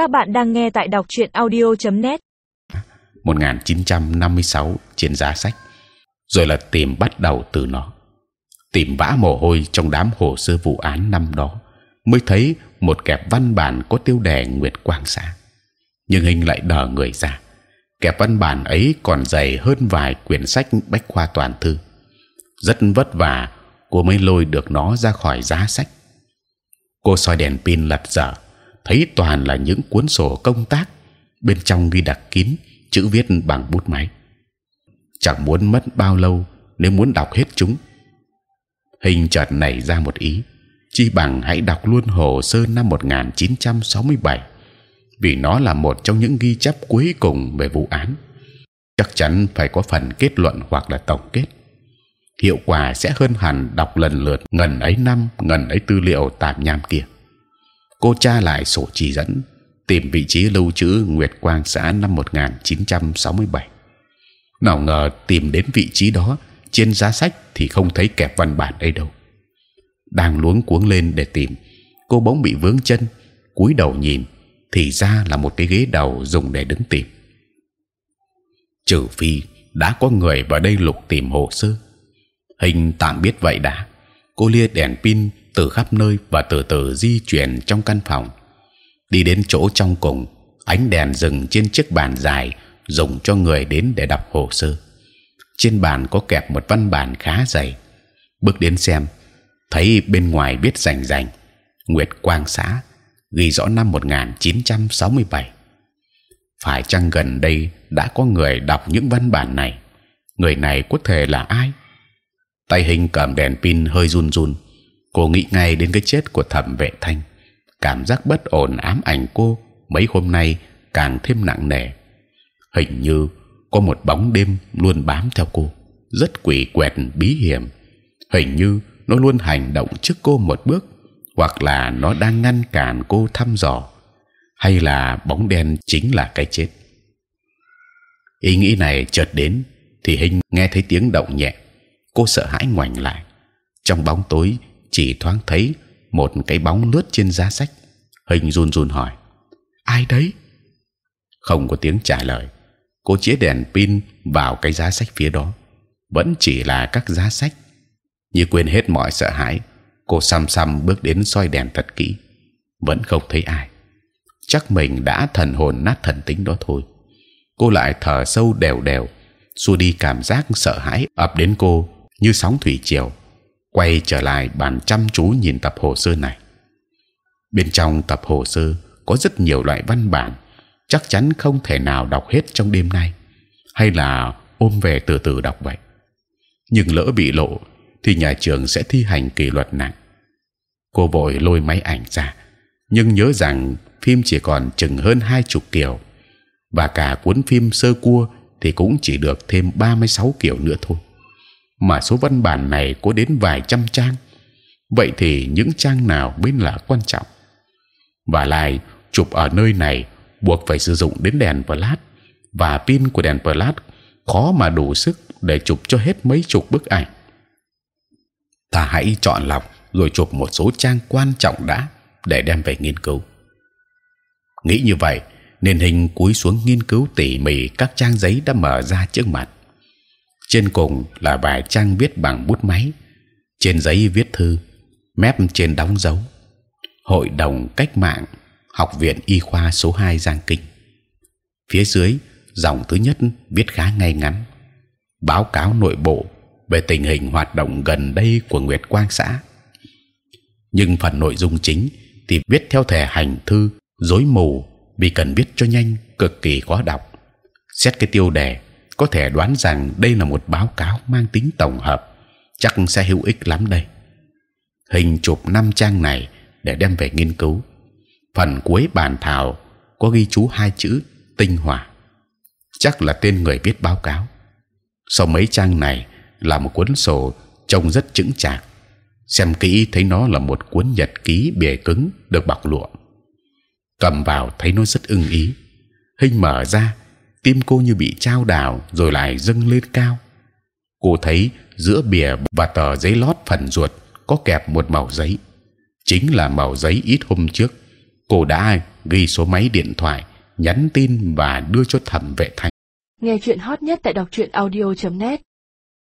Các bạn đang nghe tại đọc truyện audio.net. 1956 trên giá sách, rồi là tìm bắt đầu từ nó, tìm vã mồ hôi trong đám hồ sơ vụ án năm đó, mới thấy một kẹp văn bản có tiêu đề Nguyệt Quang Xã, nhưng hình lại đờ người ra. Kẹp văn bản ấy còn dày hơn vài quyển sách bách khoa toàn thư. Rất vất vả, cô mới lôi được nó ra khỏi giá sách. Cô soi đèn pin lật dở, thấy toàn là những cuốn sổ công tác, bên trong ghi đặc kín chữ viết bằng bút máy. Chẳng muốn mất bao lâu nếu muốn đọc hết chúng. Hình chợt nảy ra một ý, chi bằng hãy đọc luôn hồ sơ năm 1967 vì nó là một trong những ghi chép cuối cùng về vụ án. Chắc chắn phải có phần kết luận hoặc là tổng kết. Hiệu quả sẽ hơn hẳn đọc lần lượt ngần ấy năm ngần ấy tư liệu tạm nham kia. Cô tra lại sổ chỉ dẫn, tìm vị trí lưu trữ Nguyệt Quang xã năm 1967. Nào ngờ tìm đến vị trí đó trên giá sách thì không thấy kẹp văn bản ấy đâu. Đang luống cuống lên để tìm, cô bỗng bị vướng chân, cúi đầu nhìn thì ra là một cái ghế đầu dùng để đứng tìm. Trừ phi đã có người vào đây lục tìm hồ sơ, hình tạm biết vậy đã. Cô lia đèn pin từ khắp nơi và từ từ di chuyển trong căn phòng, đi đến chỗ trong cùng. Ánh đèn dừng trên chiếc bàn dài dùng cho người đến để đọc hồ sơ. Trên bàn có kẹp một văn bản khá dày. Bước đến xem, thấy bên ngoài viết rành rành Nguyệt Quang xã ghi rõ năm 1967. phải chăng gần đây đã có người đọc những văn bản này? Người này có thể là ai? Tay hình cầm đèn pin hơi run run. Cô nghĩ ngay đến cái chết của thẩm vệ thanh. Cảm giác bất ổn ám ảnh cô mấy hôm nay càng thêm nặng nề. Hình như có một bóng đêm luôn bám theo cô, rất quỷ quẹt bí hiểm. Hình như nó luôn hành động trước cô một bước hoặc là nó đang ngăn cản cô thăm dò, hay là bóng đen chính là cái chết. Ý nghĩ này chợt đến, thì hình nghe thấy tiếng động nhẹ, cô sợ hãi ngoảnh lại. Trong bóng tối chỉ thoáng thấy một cái bóng lướt trên giá sách. Hình run run hỏi: ai đấy? Không có tiếng trả lời. Cô chĩa đèn pin vào cái giá sách phía đó, vẫn chỉ là các giá sách. Như quên hết mọi sợ hãi, cô xăm xăm bước đến soi đèn thật kỹ vẫn không thấy ai chắc mình đã thần hồn nát thần tính đó thôi cô lại thở sâu đều đều xua đi cảm giác sợ hãi ập đến cô như sóng thủy triều quay trở lại bàn chăm chú nhìn tập hồ sơ này. Bên trong tập hồ sơ có rất nhiều loại văn bản, chắc chắn không thể nào đọc hết trong đêm nay, hay là ôm về từ từ đọc vậy. Nhưng lỡ bị lộ, thì nhà trường sẽ thi hành kỷ luật nặng. Cô vội lôi máy ảnh ra, nhưng nhớ rằng phim chỉ còn chừng hơn hai chục kiểu, và cả cuốn phim sơ cua thì cũng chỉ được thêm 36 kiểu nữa thôi mà số văn bản này có đến vài trăm trang vậy thì những trang nào mới là quan trọng và lại chụp ở nơi này buộc phải sử dụng đến đèn flash và pin của đèn flash khó mà đủ sức để chụp cho hết mấy chục bức ảnh ta hãy chọn lọc rồi chụp một số trang quan trọng đã để đem về nghiên cứu. Nghĩ như vậy, nên hình cúi xuống nghiên cứu tỉ mỉ các trang giấy đã mở ra trước mặt. Trên cùng là vài trang viết bằng bút máy, trên giấy viết thư, mép trên đóng dấu. Hội đồng cách mạng, học viện y khoa số 2 giang kinh. Phía dưới dòng thứ nhất viết khá ngay ngắn, báo cáo nội bộ về tình hình hoạt động gần đây của Nguyệt Quang xã nhưng phần nội dung chính thì viết theo thể hành thư rối mù vì cần viết cho nhanh cực kỳ khó đọc xét cái tiêu đề có thể đoán rằng đây là một báo cáo mang tính tổng hợp, chắc sẽ hữu ích lắm đây. Hình chụp năm trang này để đem về nghiên cứu. Phần cuối bản thảo có ghi chú hai chữ tinh hòa chắc là tên người viết báo cáo. Sau mấy trang này là một cuốn sổ trông rất chững chạc. Xem kỹ thấy nó là một cuốn nhật ký bìa cứng được bọc lụa. Cầm vào thấy nó rất ưng ý. Hình mở ra tim cô như bị trao đảo rồi lại dâng lên cao. Cô thấy giữa bìa và tờ giấy lót phần ruột có kẹp một màu giấy. Chính là màu giấy ít hôm trước, cô đã ghi số máy điện thoại, nhắn tin và đưa cho thẩm vệ thành. Nghe chuyện hot nhất tại đọc truyện audio .net.